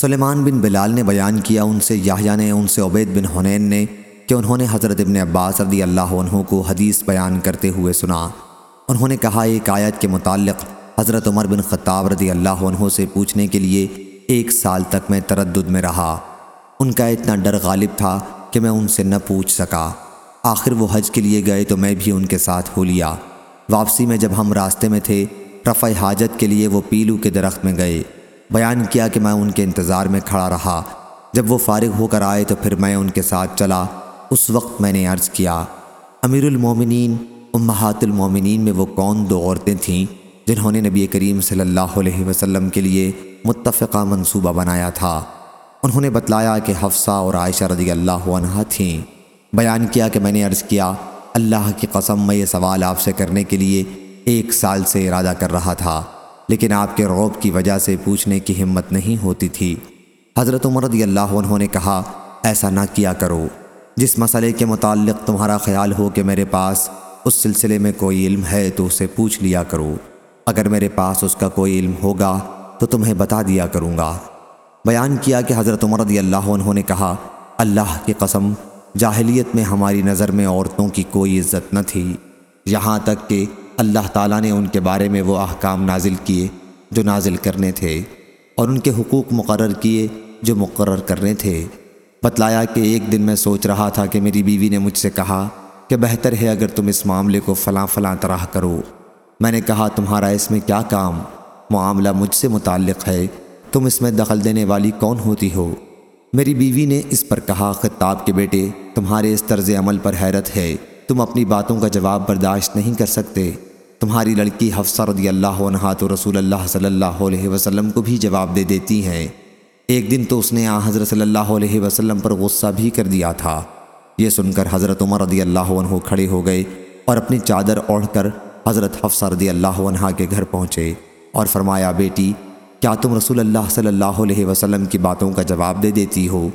سلیمان بن بلال نے بیان کیا ان سے، یحییٰ نے، ان سے عبید بن حنین نے کہ انہوں نے حضرت ابن عباس رضی اللہ عنہ کو حدیث بیان کرتے ہوئے سنا۔ انہوں نے کہا، ایک آیت کے متعلق حضرت عمر بن خطاب رضی اللہ عنہ سے پوچھنے کے لیے ایک سال تک میں تردد میں رہا۔ ان کا اتنا ڈر غالب تھا کہ میں ان سے نہ پوچھ سکا۔ آخر وہ حج کے لیے گئے تو میں بھی ان کے ساتھ ہو لیا۔ واپسی میں جب ہم راستے میں تھے، رفع حاجت کے لیے وہ پیلو کے درخت میں گئے۔ بیان کیا کہ میں ان کے انتظار میں کھڑا رہا۔ جب وہ فارغ ہو کر آئے تو پھر میں ان کے ساتھ چلا۔ اس وقت میں نے عرض کیا، امیر المومنین، امہات المومنین میں وہ کون دو عورتیں تھیں جنہوں نے نبی کریم صلی اللہ علیہ وسلم کے لیے متفقہ منصوبہ بنایا تھا؟ انہوں نے بتلایا کہ حفصہ اور عائشہ رضی اللہ عنہ تھیں۔ بیان کیا کہ میں نے عرض کیا، اللہ کی قسم میں یہ سوال آپ سے کرنے کے لیے ایک سال سے ارادہ کر رہا تھا۔ لیکن آپ کے روب کی وجہ سے پوچھنے کی ہمت نہیں ہوتی تھی۔ حضرت عمر رضی اللہ عنہ نے کہا، ایسا نہ کیا کرو۔ جس مسئلے کے متعلق تمہارا خیال ہو کہ میرے پاس اس سلسلے میں کوئی علم ہے تو اسے پوچھ لیا کرو۔ اگر میرے پاس اس کا کوئی علم ہوگا تو تمہیں بتا دیا کروں گا۔ بیان کیا کہ حضرت عمر رضی اللہ عنہ نے کہا، اللہ کی قسم، جاہلیت میں ہماری نظر میں عورتوں کی کوئی عزت نہ تھی۔ یہاں تک کہ اللہ تعالیٰ نے ان کے بارے میں وہ احکام نازل کیے جو نازل کرنے تھے اور ان کے حقوق مقرر کیے جو مقرر کرنے تھے۔ بتلایا کہ ایک دن میں سوچ رہا تھا کہ میری بیوی نے مجھ سے کہا کہ بہتر ہے اگر تم اس معاملے کو فلاں فلاں طرح کرو۔ میں نے کہا، تمہارا اس میں کیا کام؟ معاملہ مجھ سے متعلق ہے۔ تم اس میں دخل دینے والی کون ہوتی ہو؟ میری بیوی نے اس پر کہا، خطاب کے بیٹے، تمہارے اس طرز عمل پر حیرت ہے۔ تم اپنی باتوں کا جواب برداشت نہیں کر سکتے۔ تمہاری لڑکی حفصہ رضی اللہ عنہ تو رسول اللہ صلی اللہ علیہ وسلم کو بھی جواب دے دیتی ہیں ایک دن تو اس نے آ حضرت صلی اللہ علیہ وسلم پر غصہ بھی کر دیا تھا۔ یہ سن کر حضرت عمر رضی اللہ عنہ کھڑے ہو گئے اور اپنی چادر اوڑھ کر حضرت حفصہ رضی اللہ عنہ کے گھر پہنچے اور فرمایا، بیٹی، کیا تم رسول اللہ صلی اللہ علیہ وسلم کی باتوں کا جواب دے دیتی ہو؟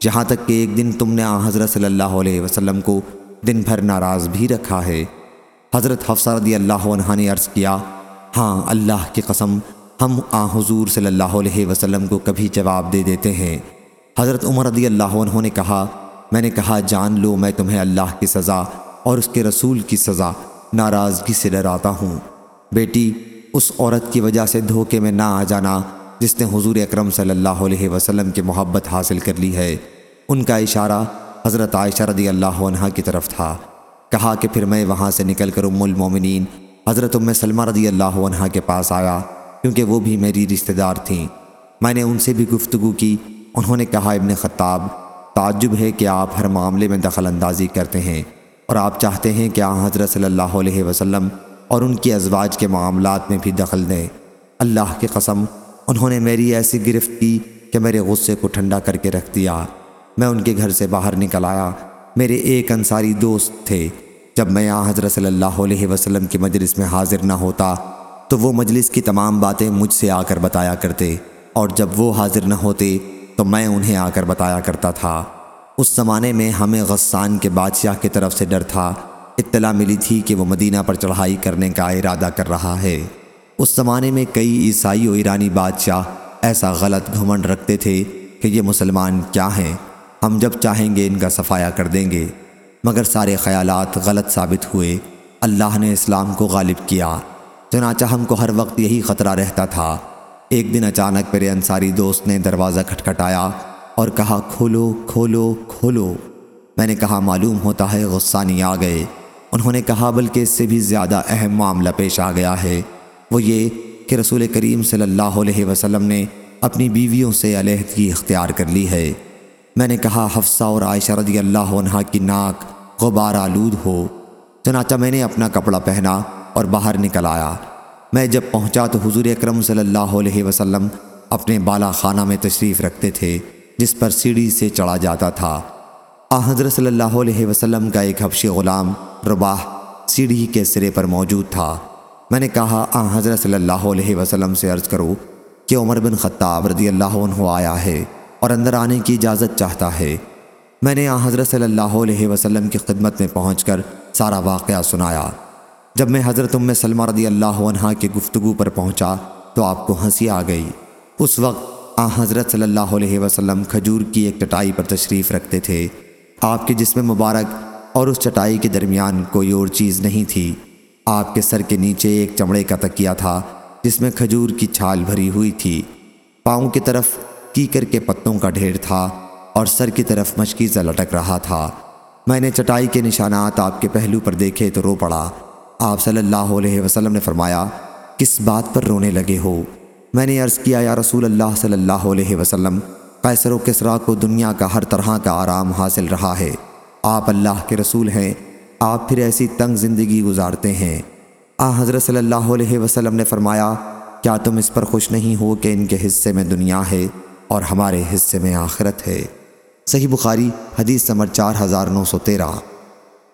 جہاں تک کہ ایک دن تم نے آ حضرت صلی اللہ علیہ وسلم کو دن بھر ناراض بھی رکھا ہے۔ حضرت حفصہ رضی اللہ عنہ نے عرض کیا ہاں اللہ کی قسم، ہم آ حضور صلی اللہ علیہ وسلم کو کبھی جواب دے دیتے ہیں۔ حضرت عمر رضی اللہ عنہ نے کہا، میں نے کہا، جان لو، میں تمہیں اللہ کی سزا اور اس کے رسول کی سزا، ناراضگی سے ڈراتا ہوں۔ بیٹی، اس عورت کی وجہ سے دھوکے میں نہ آ جانا، جس نے حضور اکرم صلی اللہ علیہ وسلم کی محبت حاصل کر لی ہے۔ ان کا اشارہ حضرت عائشہ رضی اللہ عنہ کی طرف تھا۔ کہا کہ پھر میں وہاں سے نکل کر ام المومنین حضرت ام سلمہ رضی اللہ عنہ کے پاس آیا، کیونکہ وہ بھی میری رشتہ دار تھیں۔ میں نے ان سے بھی گفتگو کی۔ انہوں نے کہا، ابن خطاب، تعجب ہے کہ آپ ہر معاملے میں دخل اندازی کرتے ہیں اور آپ چاہتے ہیں کہ آن حضرت صلی اللہ علیہ وسلم اور ان کی ازواج کے معاملات میں بھی دخل دیں۔ اللہ کی قسم، انہوں نے میری ایسی گرفت کی کہ میرے غصے کو ٹھنڈا کر کے رکھ دیا۔ میں ان کے گھر سے باہر نکل آیا۔ میرے ایک انصاری دوست تھے۔ جب میں یہاں حضرت صلی اللہ علیہ وسلم کی مجلس میں حاضر نہ ہوتا، تو وہ مجلس کی تمام باتیں مجھ سے آ کر بتایا کرتے۔ اور جب وہ حاضر نہ ہوتے، تو میں انہیں آ کر بتایا کرتا تھا۔ اس زمانے میں ہمیں غسان کے بادشاہ کی طرف سے ڈر تھا۔ اطلاع ملی تھی کہ وہ مدینہ پر چڑھائی کرنے کا ارادہ کر رہا ہے۔ اس زمانے میں کئی عیسائی و ایرانی بادشاہ ایسا غلط گھمنڈ رکھتے تھے کہ یہ مسلمان کیا ہیں؟ ہم جب چاہیں گے ان کا صفایا کر دیں گے، مگر سارے خیالات غلط ثابت ہوئے۔ اللہ نے اسلام کو غالب کیا۔ چنانچہ ہم کو ہر وقت یہی خطرہ رہتا تھا۔ ایک دن اچانک میرے انصاری دوست نے دروازہ کھٹکھٹایا اور کہا، کھولو کھولو کھولو۔ میں نے کہا، معلوم ہوتا ہے غصانی آ گئے۔ انہوں نے کہا، بلکہ اس سے بھی زیادہ اہم معاملہ پیش آ گیا ہے۔ وہ یہ کہ رسول کریم صلی اللہ علیہ وسلم نے اپنی بیویوں سے علیحدگی اختیار کر لی ہے۔ میں نے کہا، حفصہ اور عائشہ رضی اللہ عنہ کی ناک غبار آلود ہو۔ چنانچہ میں نے اپنا کپڑا پہنا اور باہر نکل آیا۔ میں جب پہنچا تو حضور اکرم صلی اللہ علیہ وسلم اپنے بالا خانہ میں تشریف رکھتے تھے، جس پر سیڑھی سے چڑھا جاتا تھا۔ آ، حضرت صلی اللہ علیہ وسلم کا ایک حفشی غلام رباح سیڑھی کے سرے پر موجود تھا۔ میں نے کہا، آ، حضرت صلی اللہ علیہ وسلم سے عرض کرو کہ عمر بن خطاب رضی اللہ عنہ آیا ہے۔ اور اندر آنے کی اجازت چاہتا ہے۔ میں نے آن حضرت صلی اللہ علیہ وسلم کی خدمت میں پہنچ کر سارا واقعہ سنایا۔ جب میں حضرت ام سلمہ رضی اللہ عنہ کی گفتگو پر پہنچا تو آپ کو ہنسی آ گئی۔ اس وقت آ حضرت صلی اللہ علیہ وسلم کھجور کی ایک چٹائی پر تشریف رکھتے تھے۔ آپ کے جسم مبارک اور اس چٹائی کے درمیان کوئی اور چیز نہیں تھی۔ آپ کے سر کے نیچے ایک چمڑے کا تکیہ تھا جس میں کھجور کی چھال بھری ہوئی تھی۔ پاؤں کی طرف کیکر کے پتوں کا ڈھیر تھا اور سر کی طرف مشکیزہ لٹک رہا تھا۔ میں نے چٹائی کے نشانات آپ کے پہلو پر دیکھے تو رو پڑا۔ آپ صلی اللہ علیہ وسلم نے فرمایا، کس بات پر رونے لگے ہو؟ میں نے عرض کیا، یا رسول اللہ صلی اللہ علیہ وسلم، قیصر و کسرا کو دنیا کا ہر طرح کا آرام حاصل رہا ہے۔ آپ اللہ کے رسول ہیں، آپ پھر ایسی تنگ زندگی گزارتے ہیں۔ آ، حضرت صلی اللہ علیہ وسلم نے فرمایا، کیا تم اس پر خوش نہیں ہو کہ ان کے حصے میں دنیا ہے؟ اور ہمارے حصے میں آخرت ہے۔ صحیح بخاری، حدیث نمبر چار ہزار نو سو تیرہ۔